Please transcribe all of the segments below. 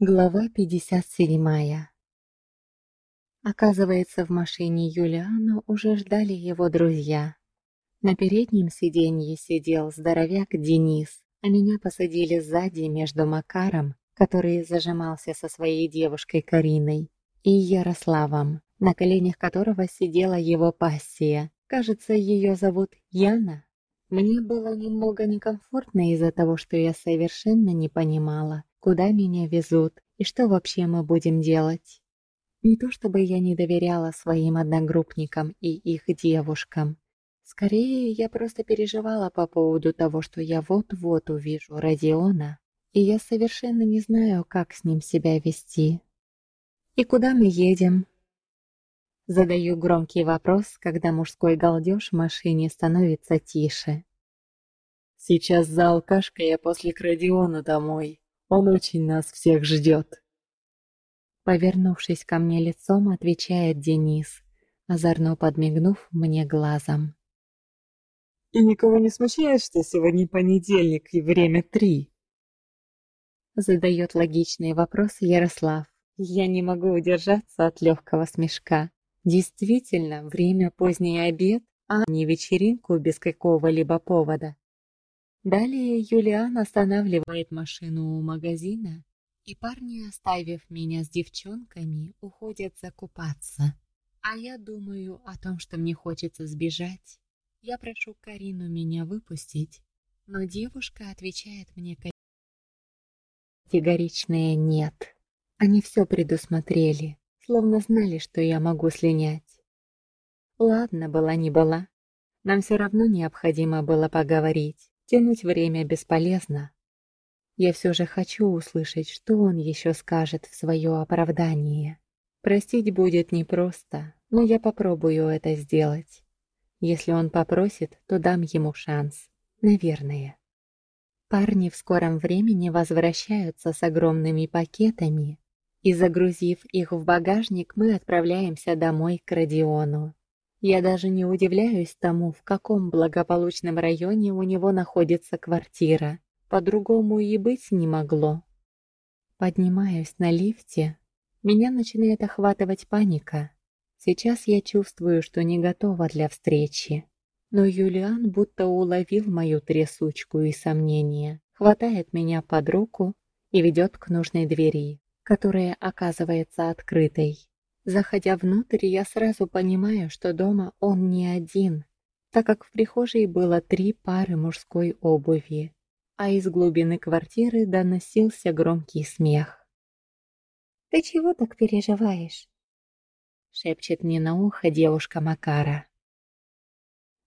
Глава 57 Оказывается, в машине Юлиана уже ждали его друзья. На переднем сиденье сидел здоровяк Денис, а меня посадили сзади между Макаром, который зажимался со своей девушкой Кариной, и Ярославом, на коленях которого сидела его пассия. Кажется, ее зовут Яна. Мне было немного некомфортно из-за того, что я совершенно не понимала, куда меня везут и что вообще мы будем делать. Не то чтобы я не доверяла своим одногруппникам и их девушкам. Скорее, я просто переживала по поводу того, что я вот-вот увижу Родиона, и я совершенно не знаю, как с ним себя вести. «И куда мы едем?» Задаю громкий вопрос, когда мужской галдеж в машине становится тише. «Сейчас за алкашкой я после к домой. Он очень нас всех ждет. Повернувшись ко мне лицом, отвечает Денис, озорно подмигнув мне глазом. «И никого не смущает, что сегодня понедельник и время три?» Задает логичный вопрос Ярослав. Я не могу удержаться от легкого смешка. Действительно, время поздний обед, а не вечеринку без какого-либо повода. Далее Юлиан останавливает машину у магазина, и парни, оставив меня с девчонками, уходят закупаться. А я думаю о том, что мне хочется сбежать. Я прошу Карину меня выпустить, но девушка отвечает мне категоричное «нет». Они все предусмотрели, словно знали, что я могу слинять. Ладно, была не была. Нам все равно необходимо было поговорить. Тянуть время бесполезно. Я все же хочу услышать, что он еще скажет в свое оправдание. Простить будет непросто, но я попробую это сделать. Если он попросит, то дам ему шанс. Наверное. Парни в скором времени возвращаются с огромными пакетами, и загрузив их в багажник, мы отправляемся домой к Родиону. Я даже не удивляюсь тому, в каком благополучном районе у него находится квартира. По-другому и быть не могло. Поднимаюсь на лифте. Меня начинает охватывать паника. Сейчас я чувствую, что не готова для встречи. Но Юлиан будто уловил мою трясучку и сомнения, хватает меня под руку и ведет к нужной двери, которая оказывается открытой. Заходя внутрь, я сразу понимаю, что дома он не один, так как в прихожей было три пары мужской обуви, а из глубины квартиры доносился громкий смех. «Ты чего так переживаешь?» — шепчет мне на ухо девушка Макара.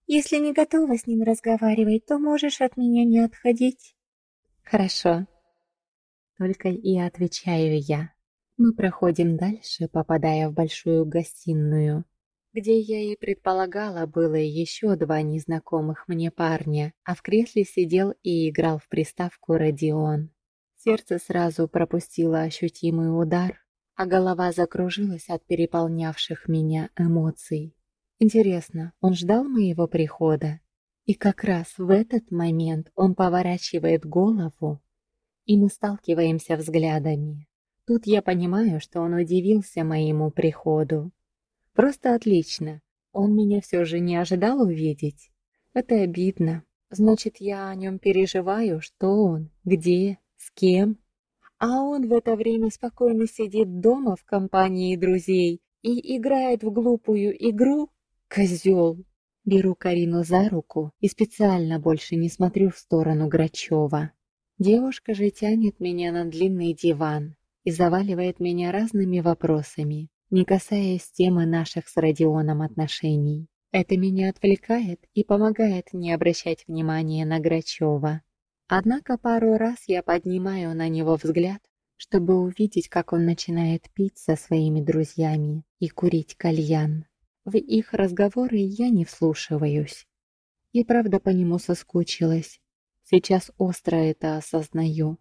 «Если не готова с ним разговаривать, то можешь от меня не отходить». «Хорошо», — только и отвечаю я. Мы проходим дальше, попадая в большую гостиную, где я и предполагала было еще два незнакомых мне парня, а в кресле сидел и играл в приставку Родион. Сердце сразу пропустило ощутимый удар, а голова закружилась от переполнявших меня эмоций. Интересно, он ждал моего прихода? И как раз в этот момент он поворачивает голову, и мы сталкиваемся взглядами. Тут я понимаю, что он удивился моему приходу. Просто отлично. Он меня все же не ожидал увидеть. Это обидно. Значит, я о нем переживаю, что он, где, с кем. А он в это время спокойно сидит дома в компании друзей и играет в глупую игру. Козел. Беру Карину за руку и специально больше не смотрю в сторону Грачева. Девушка же тянет меня на длинный диван, и заваливает меня разными вопросами, не касаясь темы наших с Родионом отношений. Это меня отвлекает и помогает не обращать внимания на Грачева. Однако пару раз я поднимаю на него взгляд, чтобы увидеть, как он начинает пить со своими друзьями и курить кальян. В их разговоры я не вслушиваюсь. И правда по нему соскучилась. Сейчас остро это осознаю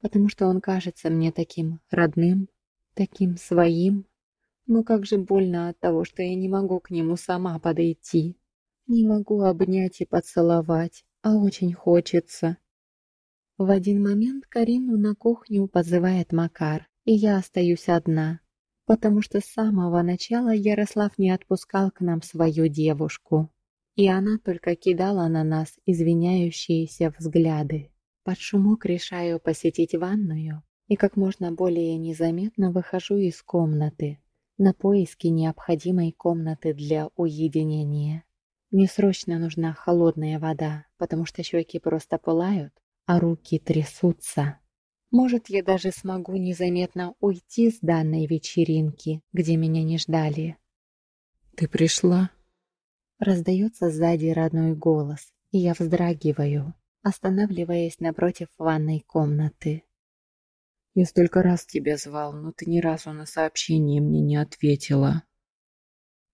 потому что он кажется мне таким родным, таким своим. Но как же больно от того, что я не могу к нему сама подойти. Не могу обнять и поцеловать, а очень хочется. В один момент Карину на кухню позывает Макар, и я остаюсь одна, потому что с самого начала Ярослав не отпускал к нам свою девушку, и она только кидала на нас извиняющиеся взгляды. Под шумок решаю посетить ванную и как можно более незаметно выхожу из комнаты на поиски необходимой комнаты для уединения. Мне срочно нужна холодная вода, потому что щеки просто пылают, а руки трясутся. Может, я даже смогу незаметно уйти с данной вечеринки, где меня не ждали. «Ты пришла?» Раздается сзади родной голос, и я вздрагиваю останавливаясь напротив ванной комнаты. «Я столько раз тебя звал, но ты ни разу на сообщение мне не ответила».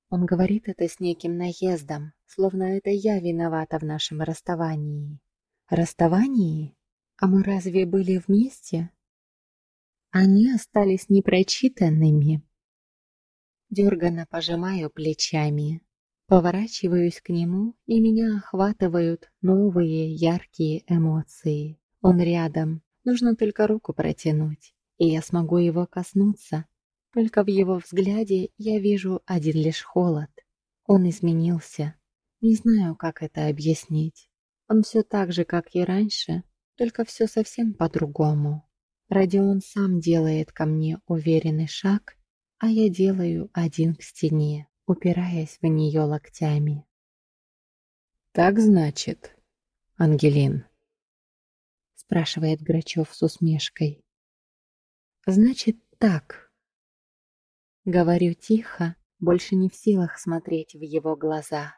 Он говорит это с неким наездом, словно это я виновата в нашем расставании. Расставании? А мы разве были вместе? Они остались непрочитанными. Дерганно пожимаю плечами. Поворачиваюсь к нему, и меня охватывают новые яркие эмоции. Он рядом, нужно только руку протянуть, и я смогу его коснуться. Только в его взгляде я вижу один лишь холод. Он изменился. Не знаю, как это объяснить. Он все так же, как и раньше, только все совсем по-другому. Родион сам делает ко мне уверенный шаг, а я делаю один к стене упираясь в нее локтями. «Так значит, Ангелин?» спрашивает Грачев с усмешкой. «Значит так». Говорю тихо, больше не в силах смотреть в его глаза.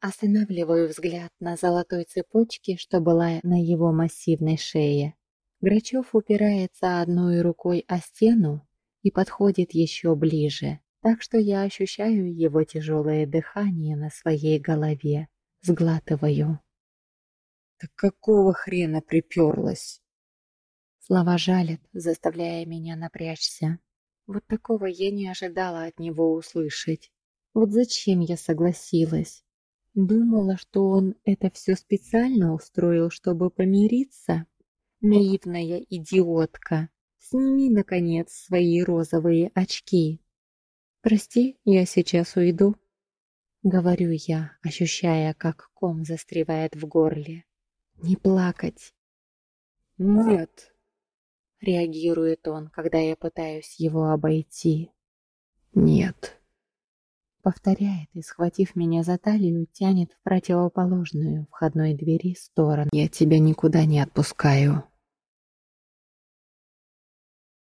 Останавливаю взгляд на золотой цепочке, что была на его массивной шее. Грачев упирается одной рукой о стену и подходит еще ближе так что я ощущаю его тяжелое дыхание на своей голове, сглатываю. «Так какого хрена приперлась?» Слова жалят, заставляя меня напрячься. Вот такого я не ожидала от него услышать. Вот зачем я согласилась? Думала, что он это все специально устроил, чтобы помириться? Наивная идиотка. Сними, наконец, свои розовые очки. «Прости, я сейчас уйду», — говорю я, ощущая, как ком застревает в горле. «Не плакать». «Нет», — реагирует он, когда я пытаюсь его обойти. «Нет», — повторяет и, схватив меня за талию, тянет в противоположную входной двери сторону. «Я тебя никуда не отпускаю».